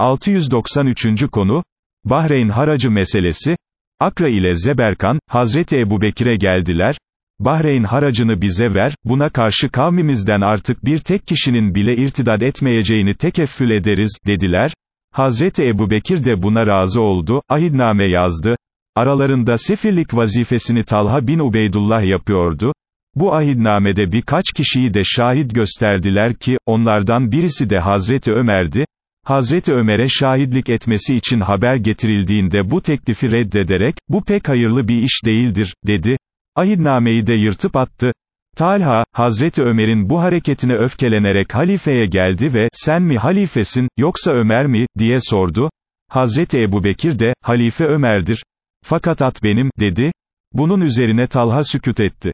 693. konu, Bahreyn haracı meselesi, Akra ile Zeberkan, Hazreti Ebu Bekir'e geldiler, Bahreyn haracını bize ver, buna karşı kavmimizden artık bir tek kişinin bile irtidad etmeyeceğini tekeffül ederiz, dediler, Hazreti Ebu Bekir de buna razı oldu, ahidname yazdı, aralarında sefirlik vazifesini Talha bin Ubeydullah yapıyordu, bu ahidnamede birkaç kişiyi de şahit gösterdiler ki, onlardan birisi de Hazreti Ömer'di, Hazreti Ömer'e şahitlik etmesi için haber getirildiğinde bu teklifi reddederek, bu pek hayırlı bir iş değildir, dedi. Ahidnameyi de yırtıp attı. Talha, Hazreti Ömer'in bu hareketine öfkelenerek halifeye geldi ve, sen mi halifesin, yoksa Ömer mi, diye sordu. Hazreti Ebu Bekir de, halife Ömer'dir. Fakat at benim, dedi. Bunun üzerine Talha süküt etti.